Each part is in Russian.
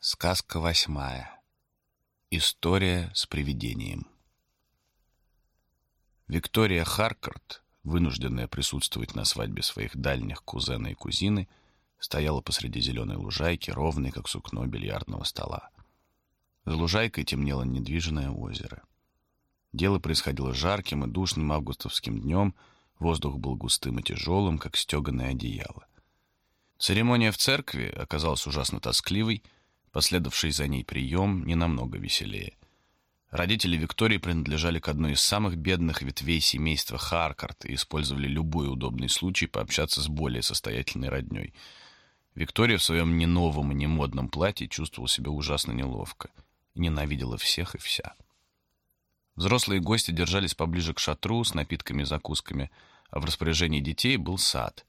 Сказка восьмая. История с привидением. Виктория Харкарт, вынужденная присутствовать на свадьбе своих дальних кузена и кузины, стояла посреди зеленой лужайки, ровной, как сукно бильярдного стола. За лужайкой темнело недвижное озеро. Дело происходило жарким и душным августовским днем, воздух был густым и тяжелым, как стеганое одеяло. Церемония в церкви оказалась ужасно тоскливой, Последовавший за ней прием не намного веселее. Родители Виктории принадлежали к одной из самых бедных ветвей семейства Харкарт и использовали любой удобный случай пообщаться с более состоятельной родней. Виктория в своем не новом и не модном платье чувствовала себя ужасно неловко и ненавидела всех и вся. Взрослые гости держались поближе к шатру с напитками и закусками, а в распоряжении детей был сад.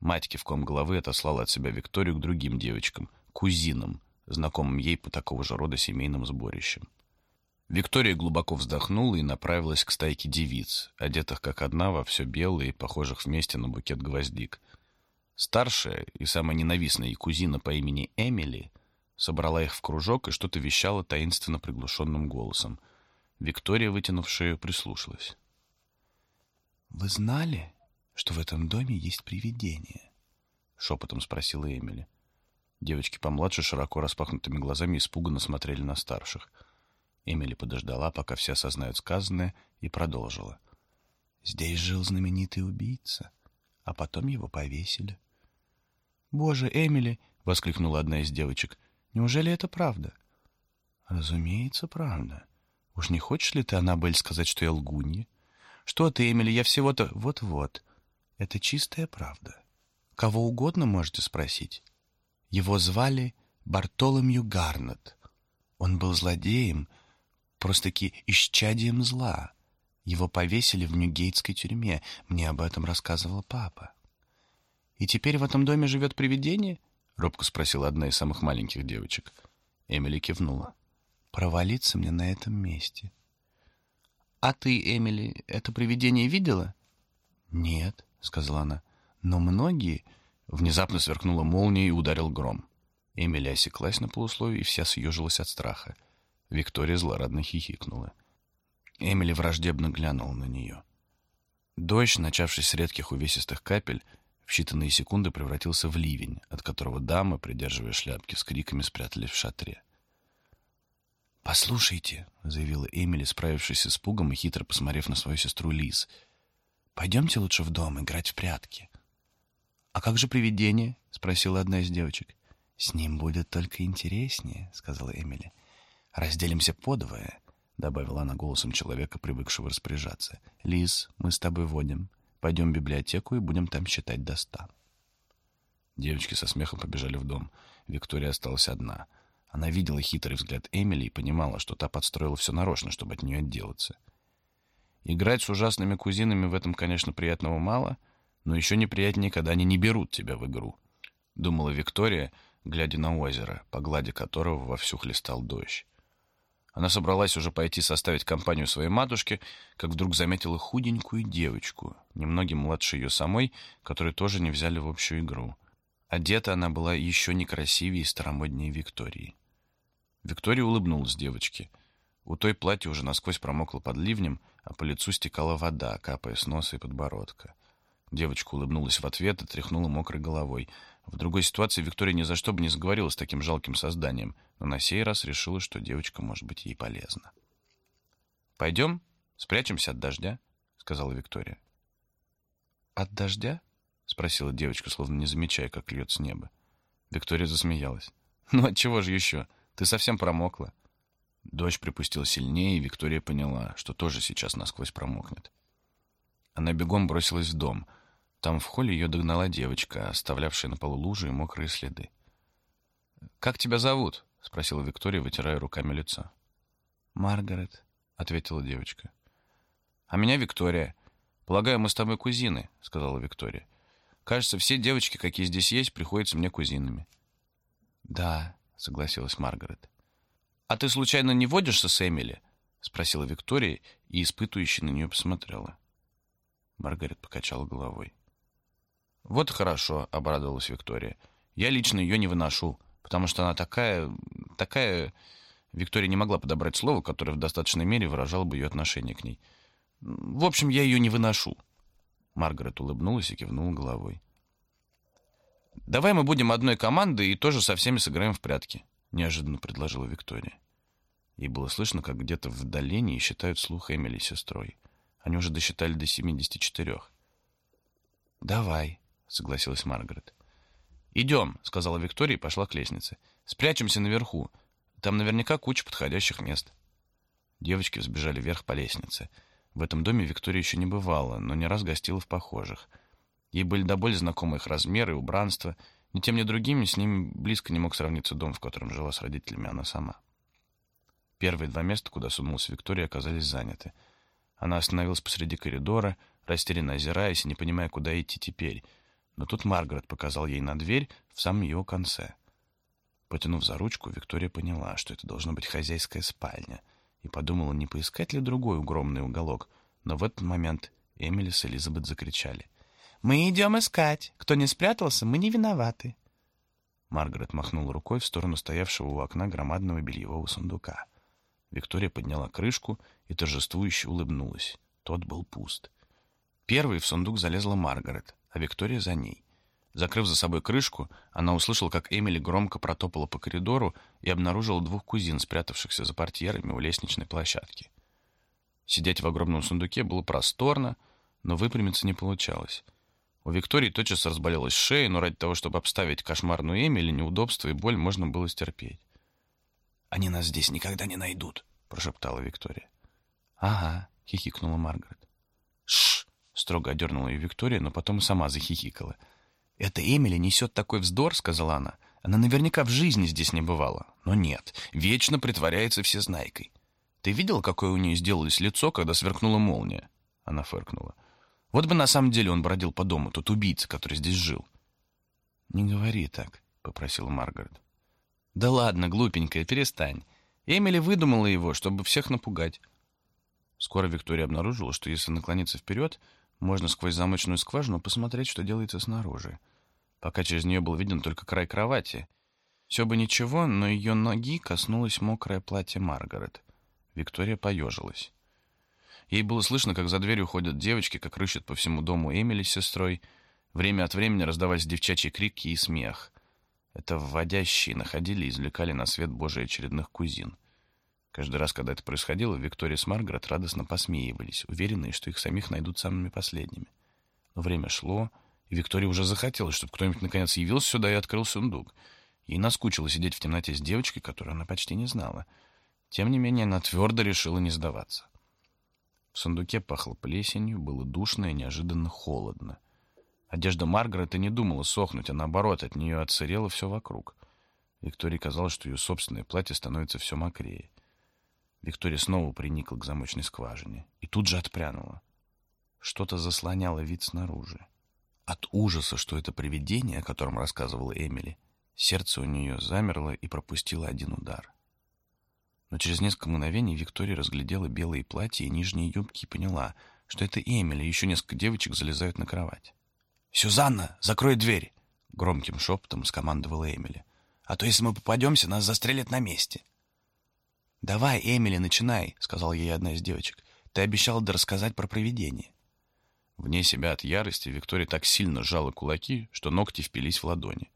Мать кивком головы отослала от себя Викторию к другим девочкам, кузинам, знакомым ей по такого же рода семейным сборищам. Виктория глубоко вздохнула и направилась к стайке девиц, одетых как одна во все белое и похожих вместе на букет гвоздик. Старшая и самая ненавистная кузина по имени Эмили собрала их в кружок и что-то вещала таинственно приглушенным голосом. Виктория, вытянув шею, прислушалась. «Вы знали, что в этом доме есть привидение?» — шепотом спросила Эмили. Девочки помладше широко распахнутыми глазами испуганно смотрели на старших. Эмили подождала, пока все осознают сказанное, и продолжила. «Здесь жил знаменитый убийца, а потом его повесили». «Боже, Эмили!» — воскликнула одна из девочек. «Неужели это правда?» «Разумеется, правда. Уж не хочешь ли ты, Аннабель, сказать, что я лгунья?» «Что ты, Эмили, я всего-то...» «Вот-вот. Это чистая правда. Кого угодно можете спросить. Его звали Бартоломью Гарнет. Он был злодеем, просто-таки исчадием зла. Его повесили в Ньюгейтской тюрьме. Мне об этом рассказывал папа. «И теперь в этом доме живет привидение?» — робко спросила одна из самых маленьких девочек. Эмили кивнула. «Провалиться мне на этом месте». «А ты, Эмили, это привидение видела?» «Нет», — сказала она. «Но многие Внезапно сверкнула молния и ударил гром. Эмили осеклась на полусловие и вся съежилась от страха. Виктория злорадно хихикнула. Эмили враждебно глянула на нее. Дождь, начавшись с редких увесистых капель, в считанные секунды превратился в ливень, от которого дамы, придерживая шляпки, с криками спрятались в шатре. «Послушайте», — заявила Эмили, справившись с испугом и хитро посмотрев на свою сестру Лиз, — «пойдемте лучше в дом играть в прятки». «А как же привидение?» — спросила одна из девочек. «С ним будет только интереснее», — сказала Эмили. «Разделимся подвое», — добавила она голосом человека, привыкшего распоряжаться. «Лиз, мы с тобой водим. Пойдем в библиотеку и будем там считать до ста». Девочки со смехом побежали в дом. Виктория осталась одна. Она видела хитрый взгляд Эмили и понимала, что та подстроила все нарочно, чтобы от нее отделаться. Играть с ужасными кузинами в этом, конечно, приятного мало — но еще неприятнее, когда они не берут тебя в игру», — думала Виктория, глядя на озеро, по глади которого вовсю хлестал дождь. Она собралась уже пойти составить компанию своей матушке, как вдруг заметила худенькую девочку, немногим младше ее самой, которую тоже не взяли в общую игру. Одета она была еще некрасивее и старомоднее Виктории. Виктория улыбнулась девочке. У той платье уже насквозь промокло под ливнем, а по лицу стекала вода, капая с носа и подбородка. Девочка улыбнулась в ответ и тряхнула мокрой головой. В другой ситуации Виктория ни за что бы не заговорила с таким жалким созданием, но на сей раз решила, что девочка может быть ей полезна. «Пойдем, спрячемся от дождя», — сказала Виктория. «От дождя?» — спросила девочка, словно не замечая, как льет с неба. Виктория засмеялась. «Ну, от чего же еще? Ты совсем промокла». Дождь припустил сильнее, и Виктория поняла, что тоже сейчас насквозь промокнет. Она бегом бросилась в дом — там в холле ее догнала девочка, оставлявшая на полу лужи и мокрые следы. «Как тебя зовут?» — спросила Виктория, вытирая руками лицо. «Маргарет», — ответила девочка. «А меня Виктория. Полагаю, мы с тобой кузины», — сказала Виктория. «Кажется, все девочки, какие здесь есть, приходятся мне кузинами». «Да», — согласилась Маргарет. «А ты случайно не водишься с Эмили?» — спросила Виктория и испытующе на нее посмотрела. Маргарет покачала головой. «Вот хорошо», — обрадовалась Виктория. «Я лично ее не выношу, потому что она такая... такая... Виктория не могла подобрать слово, которое в достаточной мере выражало бы ее отношение к ней. В общем, я ее не выношу. Маргарет улыбнулась и кивнула головой. «Давай мы будем одной командой и тоже со всеми сыграем в прятки», — неожиданно предложила Виктория. Ей было слышно, как где-то в отдалении считают слух Эмили сестрой. Они уже досчитали до семидесяти четырех. «Давай», — согласилась Маргарет. «Идем», — сказала Виктория и пошла к лестнице. «Спрячемся наверху. Там наверняка куча подходящих мест». Девочки взбежали вверх по лестнице. В этом доме Виктория еще не бывала, но не раз гостила в похожих. Ей были до боли знакомы их размеры и убранство. Ни тем, ни другими с ними близко не мог сравниться дом, в котором жила с родителями она сама. Первые два места, куда сунулась Виктория, оказались заняты. Она остановилась посреди коридора, растерянно озираясь и не понимая, куда идти теперь — но тут Маргарет показал ей на дверь в самом его конце. Потянув за ручку, Виктория поняла, что это должна быть хозяйская спальня, и подумала, не поискать ли другой укромный уголок. Но в этот момент Эмили с Элизабет закричали. «Мы идем искать. Кто не спрятался, мы не виноваты». Маргарет махнула рукой в сторону стоявшего у окна громадного бельевого сундука. Виктория подняла крышку и торжествующе улыбнулась. Тот был пуст. Первой в сундук залезла Маргарет а Виктория за ней. Закрыв за собой крышку, она услышала, как Эмили громко протопала по коридору и обнаружила двух кузин, спрятавшихся за портьерами у лестничной площадки. Сидеть в огромном сундуке было просторно, но выпрямиться не получалось. У Виктории тотчас разболелась шея, но ради того, чтобы обставить кошмарную Эмили, неудобства и боль можно было стерпеть. «Они нас здесь никогда не найдут», — прошептала Виктория. «Ага», — хихикнула Маргарет. «Шш!» Строго одернула ее Виктория, но потом сама захихикала. «Это Эмили несет такой вздор», — сказала она. «Она наверняка в жизни здесь не бывала. Но нет, вечно притворяется всезнайкой. Ты видел, какое у нее сделалось лицо, когда сверкнула молния?» Она фыркнула. «Вот бы на самом деле он бродил по дому, тот убийца, который здесь жил». «Не говори так», — попросила Маргарет. «Да ладно, глупенькая, перестань. Эмили выдумала его, чтобы всех напугать». Скоро Виктория обнаружила, что если наклониться вперед, можно сквозь замочную скважину посмотреть, что делается снаружи. Пока через нее был виден только край кровати. Все бы ничего, но ее ноги коснулось мокрое платье Маргарет. Виктория поежилась. Ей было слышно, как за дверью ходят девочки, как рыщут по всему дому Эмили с сестрой. Время от времени раздавались девчачьи крики и смех. Это вводящие находили и извлекали на свет Божий очередных кузин — Каждый раз, когда это происходило, Виктория с Маргарет радостно посмеивались, уверенные, что их самих найдут самыми последними. Но время шло, и Виктория уже захотела, чтобы кто-нибудь наконец явился сюда и открыл сундук. Ей наскучило сидеть в темноте с девочкой, которую она почти не знала. Тем не менее, она твердо решила не сдаваться. В сундуке пахло плесенью, было душно и неожиданно холодно. Одежда Маргарет и не думала сохнуть, а наоборот, от нее отсырело все вокруг. Виктории казалось, что ее собственное платье становится все мокрее. Виктория снова приникла к замочной скважине и тут же отпрянула. Что-то заслоняло вид снаружи. От ужаса, что это привидение, о котором рассказывала Эмили, сердце у нее замерло и пропустило один удар. Но через несколько мгновений Виктория разглядела белые платья и нижние юбки и поняла, что это Эмили, и еще несколько девочек залезают на кровать. «Сюзанна, закрой дверь!» — громким шепотом скомандовала Эмили. «А то, если мы попадемся, нас застрелят на месте!» «Давай, Эмили, начинай», — сказал ей одна из девочек. «Ты обещала да рассказать про привидение». Вне себя от ярости Виктория так сильно сжала кулаки, что ногти впились в ладони.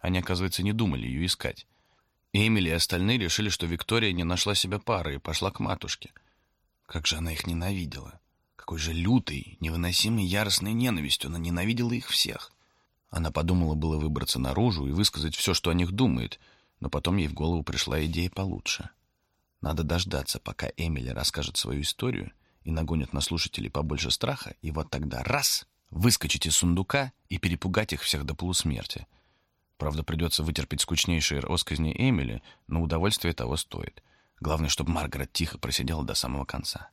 Они, оказывается, не думали ее искать. Эмили и остальные решили, что Виктория не нашла себе пары и пошла к матушке. Как же она их ненавидела! Какой же лютой, невыносимой яростной ненавистью она ненавидела их всех! Она подумала было выбраться наружу и высказать все, что о них думает, но потом ей в голову пришла идея получше — надо дождаться, пока Эмили расскажет свою историю и нагонит на слушателей побольше страха, и вот тогда раз — выскочить из сундука и перепугать их всех до полусмерти. Правда, придется вытерпеть скучнейшие росказни Эмили, но удовольствие того стоит. Главное, чтобы Маргарет тихо просидела до самого конца.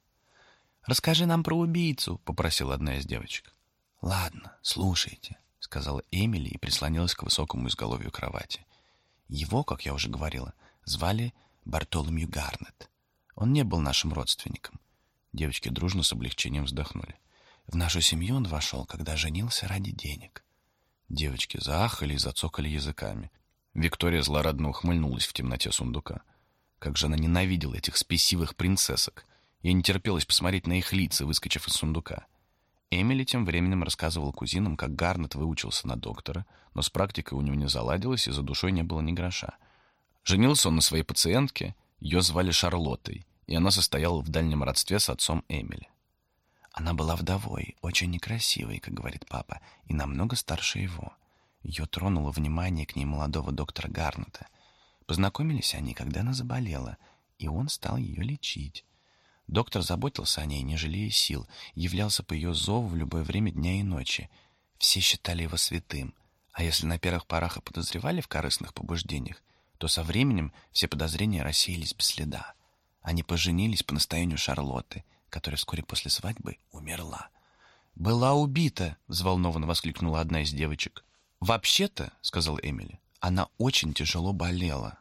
«Расскажи нам про убийцу», — попросила одна из девочек. «Ладно, слушайте», — сказала Эмили и прислонилась к высокому изголовью кровати. Его, как я уже говорила, звали Бартоломью Гарнет. Он не был нашим родственником. Девочки дружно с облегчением вздохнули. В нашу семью он вошел, когда женился ради денег. Девочки заахали и зацокали языками. Виктория злорадно ухмыльнулась в темноте сундука. Как же она ненавидела этих спесивых принцессок. Ей не терпелось посмотреть на их лица, выскочив из сундука. Эмили тем временем рассказывала кузинам, как Гарнет выучился на доктора, но с практикой у него не заладилось, и за душой не было ни гроша. Женился он на своей пациентке, ее звали Шарлоттой, и она состояла в дальнем родстве с отцом Эмили. Она была вдовой, очень некрасивой, как говорит папа, и намного старше его. Ее тронуло внимание к ней молодого доктора Гарнета. Познакомились они, когда она заболела, и он стал ее лечить. Доктор заботился о ней, не жалея сил, являлся по ее зову в любое время дня и ночи. Все считали его святым, а если на первых порах и подозревали в корыстных побуждениях, то со временем все подозрения рассеялись без следа. Они поженились по настоянию Шарлотты, которая вскоре после свадьбы умерла. «Была убита!» — взволнованно воскликнула одна из девочек. «Вообще-то», — сказал Эмили, — «она очень тяжело болела».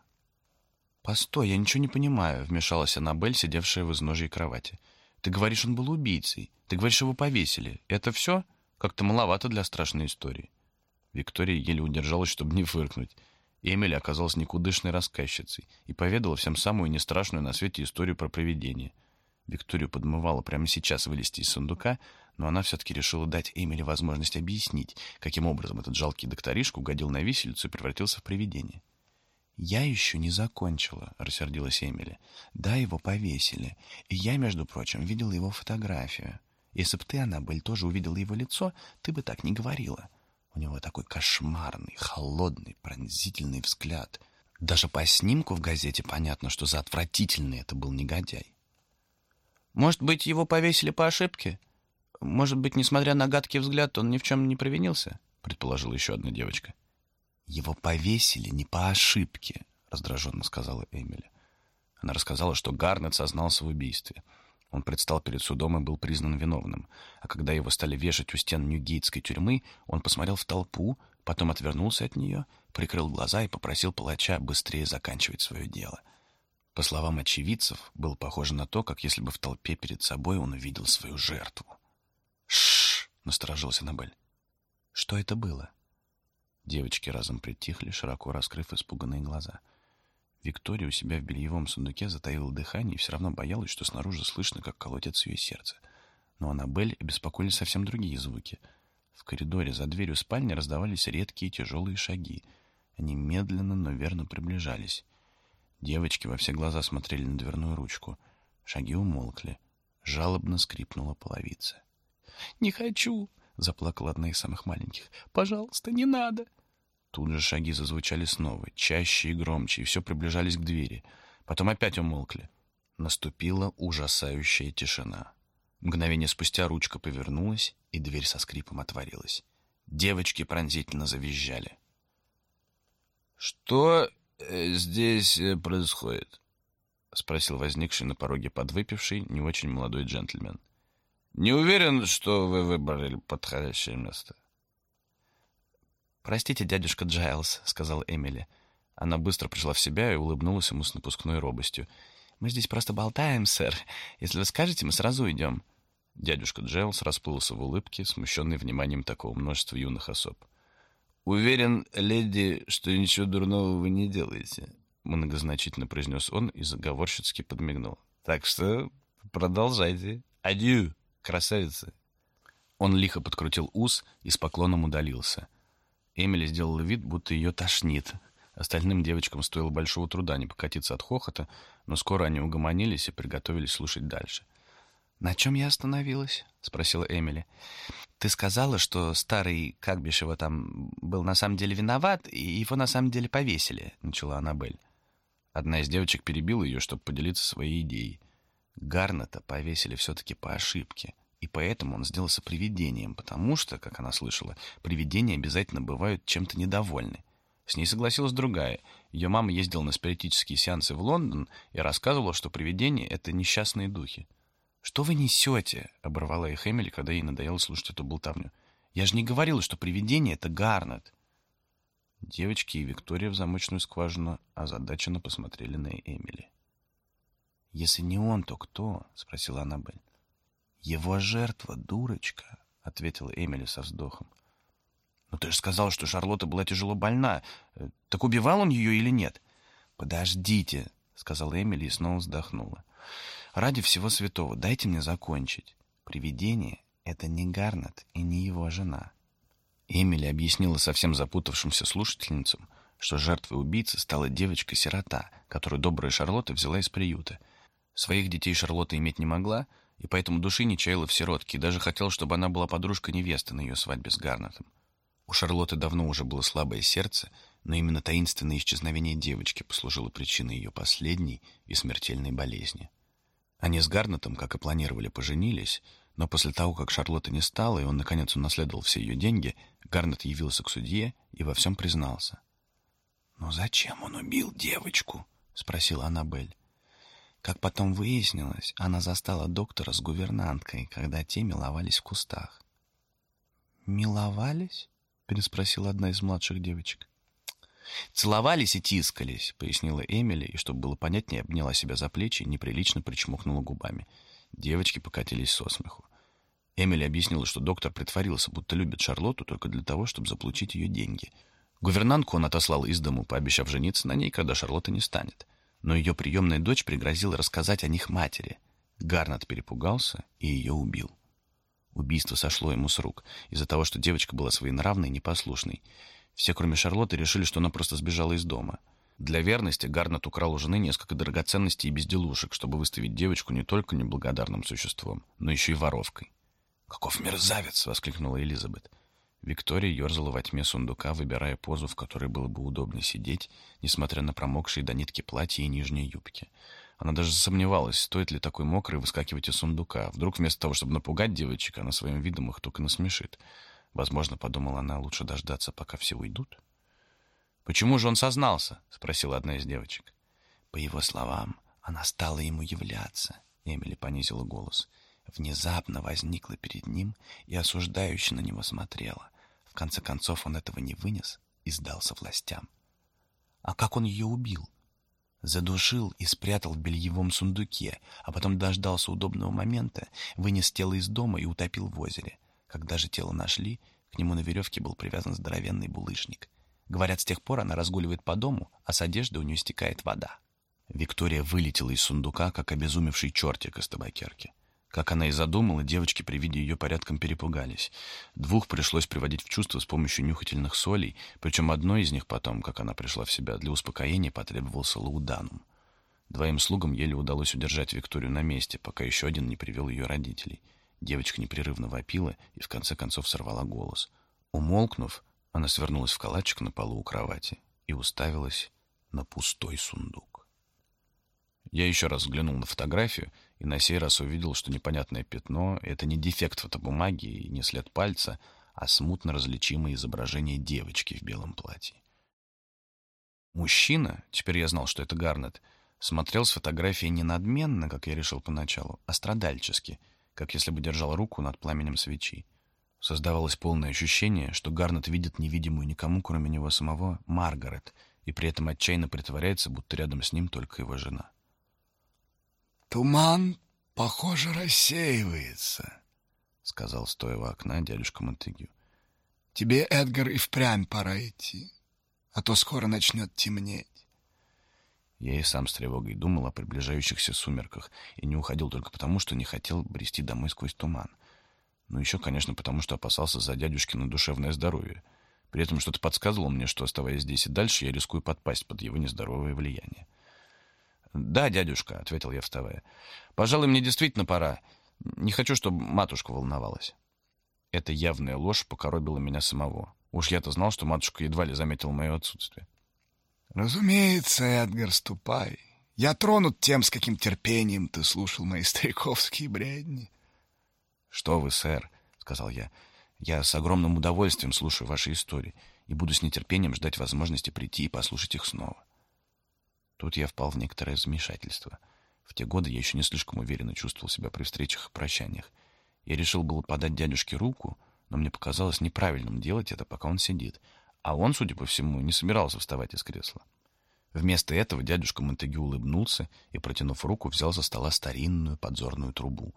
«Постой, я ничего не понимаю», — вмешалась Аннабель, сидевшая в изножьей кровати. «Ты говоришь, он был убийцей. Ты говоришь, его повесили. Это все? Как-то маловато для страшной истории». Виктория еле удержалась, чтобы не фыркнуть. Эмили оказалась никудышной рассказчицей и поведала всем самую нестрашную на свете историю про привидение. Викторию подмывало прямо сейчас вылезти из сундука, но она все-таки решила дать Эмили возможность объяснить, каким образом этот жалкий докторишка угодил на виселицу и превратился в привидение. «Я еще не закончила», — рассердилась Эмили. «Да, его повесили. И я, между прочим, видела его фотографию. Если бы ты, Аннабель, тоже увидела его лицо, ты бы так не говорила. У него такой кошмарный, холодный, пронзительный взгляд. Даже по снимку в газете понятно, что за отвратительный это был негодяй. «Может быть, его повесили по ошибке? Может быть, несмотря на гадкий взгляд, он ни в чем не провинился?» — предположила еще одна девочка. «Его повесили не по ошибке», — раздраженно сказала Эмили. Она рассказала, что Гарнет сознался в убийстве. Он предстал перед судом и был признан виновным. А когда его стали вешать у стен Ньюгейтской тюрьмы, он посмотрел в толпу, потом отвернулся от нее, прикрыл глаза и попросил палача быстрее заканчивать свое дело. По словам очевидцев, было похоже на то, как если бы в толпе перед собой он увидел свою жертву. «Ш-ш-ш!» — насторожился Набель. «Что это было?» Девочки разом притихли, широко раскрыв испуганные глаза. Виктория у себя в бельевом сундуке затаила дыхание и все равно боялась, что снаружи слышно, как колотится ее сердце. Но Аннабель беспокоили совсем другие звуки. В коридоре за дверью спальни раздавались редкие тяжелые шаги. Они медленно, но верно приближались. Девочки во все глаза смотрели на дверную ручку. Шаги умолкли. Жалобно скрипнула половица. «Не хочу!» — заплакала одна из самых маленьких. «Пожалуйста, не надо!» Тут же шаги зазвучали снова, чаще и громче, и все приближались к двери. Потом опять умолкли. Наступила ужасающая тишина. Мгновение спустя ручка повернулась, и дверь со скрипом отворилась. Девочки пронзительно завизжали. «Что э, здесь э, происходит?» — спросил возникший на пороге подвыпивший, не очень молодой джентльмен. — не уверен, что вы выбрали подходящее место. «Простите, дядюшка Джайлз», — сказала Эмили. Она быстро пришла в себя и улыбнулась ему с напускной робостью. «Мы здесь просто болтаем, сэр. Если вы скажете, мы сразу уйдем». Дядюшка Джайлз расплылся в улыбке, смущенный вниманием такого множества юных особ. «Уверен, леди, что ничего дурного вы не делаете», — многозначительно произнес он и заговорщицки подмигнул. «Так что продолжайте. Адью!» красавицы!» Он лихо подкрутил ус и с поклоном удалился. Эмили сделала вид, будто ее тошнит. Остальным девочкам стоило большого труда не покатиться от хохота, но скоро они угомонились и приготовились слушать дальше. «На чем я остановилась?» — спросила Эмили. «Ты сказала, что старый, как бишь его там, был на самом деле виноват, и его на самом деле повесили», — начала Аннабель. Одна из девочек перебила ее, чтобы поделиться своей идеей — Гарнета повесили все-таки по ошибке, и поэтому он сделался привидением, потому что, как она слышала, привидения обязательно бывают чем-то недовольны. С ней согласилась другая. Ее мама ездила на спиритические сеансы в Лондон и рассказывала, что привидения — это несчастные духи. «Что вы несете?» — оборвала их Эмили, когда ей надоело слушать эту болтовню. «Я же не говорила, что привидение — это Гарнет». Девочки и Виктория в замочную скважину озадаченно посмотрели на Эмили. «Если не он, то кто?» — спросила «Но ты же сказал, что Шарлотта была тяжело больна. Э, так убивал он ее или нет?» «Подождите», — сказала Эмили и снова вздохнула. «Ради всего святого, дайте мне закончить. Привидение — это не Гарнет и не его жена». Эмили объяснила совсем запутавшимся слушательницам, что жертвой убийцы стала девочка-сирота, которую добрая Шарлотта взяла из приюта. Своих детей Шарлотта иметь не могла, и поэтому души не чаяла в сиротке, и даже хотела, чтобы она была подружкой невесты на ее свадьбе с Гарнетом. У Шарлотты давно уже было слабое сердце, но именно таинственное исчезновение девочки послужило причиной ее последней и смертельной болезни. Они с Гарнетом, как и планировали, поженились, но после того, как Шарлотта не стала, и он, наконец, унаследовал все ее деньги, Гарнет явился к судье и во всем признался. «Но зачем он убил девочку?» — спросила Аннабель. Как потом выяснилось, она застала доктора с гувернанткой, когда те миловались в кустах. «Миловались?» — переспросила одна из младших девочек. «Целовались и тискались», — пояснила Эмили, и, чтобы было понятнее, обняла себя за плечи и неприлично причмокнула губами. Девочки покатились со смеху. Эмили объяснила, что доктор притворился, будто любит Шарлотту только для того, чтобы заполучить ее деньги. Гувернантку он отослал из дому, пообещав жениться на ней, когда Шарлотта не станет. Но ее приемная дочь пригрозила рассказать о них матери. Гарнет перепугался и ее убил. Убийство сошло ему с рук из-за того, что девочка была своенравной и непослушной. Все, кроме Шарлотты, решили, что она просто сбежала из дома. Для верности Гарнет украл у жены несколько драгоценностей и безделушек, чтобы выставить девочку не только неблагодарным существом, но еще и воровкой. «Каков мерзавец!» — воскликнула Элизабет. Виктория ерзала во тьме сундука, выбирая позу, в которой было бы удобно сидеть, несмотря на промокшие до нитки платья и нижние юбки. Она даже сомневалась, стоит ли такой мокрой выскакивать из сундука. Вдруг вместо того, чтобы напугать девочек, она своим видом их только насмешит. Возможно, подумала она, лучше дождаться, пока все уйдут. «Почему же он сознался?» — спросила одна из девочек. По его словам, она стала ему являться. Эмили понизила голос. Внезапно возникла перед ним и осуждающе на него смотрела. В конце концов он этого не вынес и сдался властям. А как он ее убил? Задушил и спрятал в бельевом сундуке, а потом дождался удобного момента, вынес тело из дома и утопил в озере. Когда же тело нашли, к нему на веревке был привязан здоровенный булыжник. Говорят, с тех пор она разгуливает по дому, а с одежды у нее стекает вода. Виктория вылетела из сундука, как обезумевший чертик из табакерки. Как она и задумала, девочки при виде ее порядком перепугались. Двух пришлось приводить в чувство с помощью нюхательных солей, причем одной из них потом, как она пришла в себя, для успокоения потребовался лауданум. Двоим слугам еле удалось удержать Викторию на месте, пока еще один не привел ее родителей. Девочка непрерывно вопила и в конце концов сорвала голос. Умолкнув, она свернулась в калачик на полу у кровати и уставилась на пустой сундук. Я еще раз взглянул на фотографию и на сей раз увидел, что непонятное пятно — это не дефект фотобумаги и не след пальца, а смутно различимое изображение девочки в белом платье. Мужчина, теперь я знал, что это Гарнет, смотрел с фотографией не надменно, как я решил поначалу, а страдальчески, как если бы держал руку над пламенем свечи. Создавалось полное ощущение, что Гарнет видит невидимую никому, кроме него самого, Маргарет, и при этом отчаянно притворяется, будто рядом с ним только его жена. «Туман, похоже, рассеивается», — сказал, стоя у окна дядюшка Монтегю. «Тебе, Эдгар, и впрямь пора идти, а то скоро начнет темнеть». Я и сам с тревогой думал о приближающихся сумерках и не уходил только потому, что не хотел брести домой сквозь туман. Ну, еще, конечно, потому что опасался за дядюшкино душевное здоровье. При этом что-то подсказывало мне, что, оставаясь здесь и дальше, я рискую подпасть под его нездоровое влияние. «Да, дядюшка», — ответил я, вставая. «Пожалуй, мне действительно пора. Не хочу, чтобы матушка волновалась». Эта явная ложь покоробила меня самого. Уж я-то знал, что матушка едва ли заметила мое отсутствие. «Разумеется, Эдгар, ступай. Я тронут тем, с каким терпением ты слушал мои стариковские бредни». «Что вы, сэр», — сказал я. «Я с огромным удовольствием слушаю ваши истории и буду с нетерпением ждать возможности прийти и послушать их снова». Тут я впал в некоторое замешательство. В те годы я еще не слишком уверенно чувствовал себя при встречах и прощаниях. Я решил было подать дядюшке руку, но мне показалось неправильным делать это, пока он сидит. А он, судя по всему, не собирался вставать из кресла. Вместо этого дядюшка Монтегю улыбнулся и, протянув руку, взял со стола старинную подзорную трубу.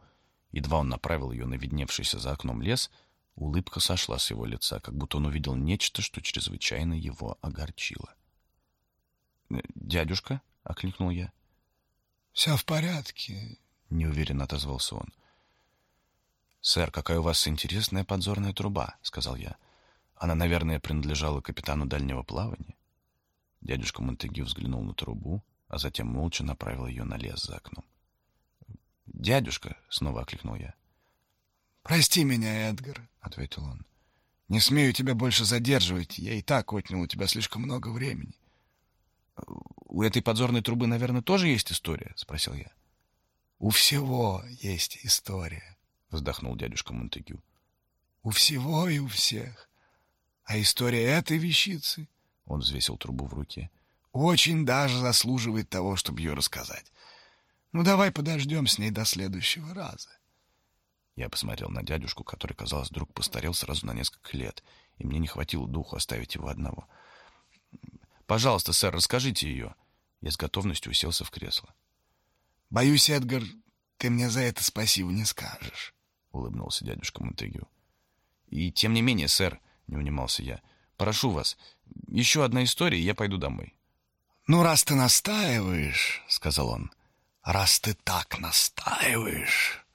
Едва он направил ее на видневшийся за окном лес, Улыбка сошла с его лица, как будто он увидел нечто, что чрезвычайно его огорчило. «Э, «Дядюшка?» — окликнул я. «Все в порядке», — неуверенно отозвался он. «Сэр, какая у вас интересная подзорная труба», — сказал я. «Она, наверное, принадлежала капитану дальнего плавания». Дядюшка Монтегю взглянул на трубу, а затем молча направил ее на лес за окном. «Дядюшка!» — снова окликнул я. «Прости меня, Эдгар», — ответил он. «Не смею тебя больше задерживать. Я и так отнял у тебя слишком много времени». «У этой подзорной трубы, наверное, тоже есть история?» — спросил я. «У всего есть история», — вздохнул дядюшка Монтегю. «У всего и у всех. А история этой вещицы...» — он взвесил трубу в руке. «Очень даже заслуживает того, чтобы ее рассказать. Ну, давай подождем с ней до следующего раза». Я посмотрел на дядюшку, который, казалось, вдруг постарел сразу на несколько лет, и мне не хватило духу оставить его одного. «Пожалуйста, сэр, расскажите ее». Я с готовностью уселся в кресло. «Боюсь, Эдгар, ты мне за это спасибо не скажешь», — улыбнулся дядюшка Монтегю. «И тем не менее, сэр», — не унимался я, — «прошу вас, еще одна история, и я пойду домой». «Ну, раз ты настаиваешь», — сказал он, — «раз ты так настаиваешь...»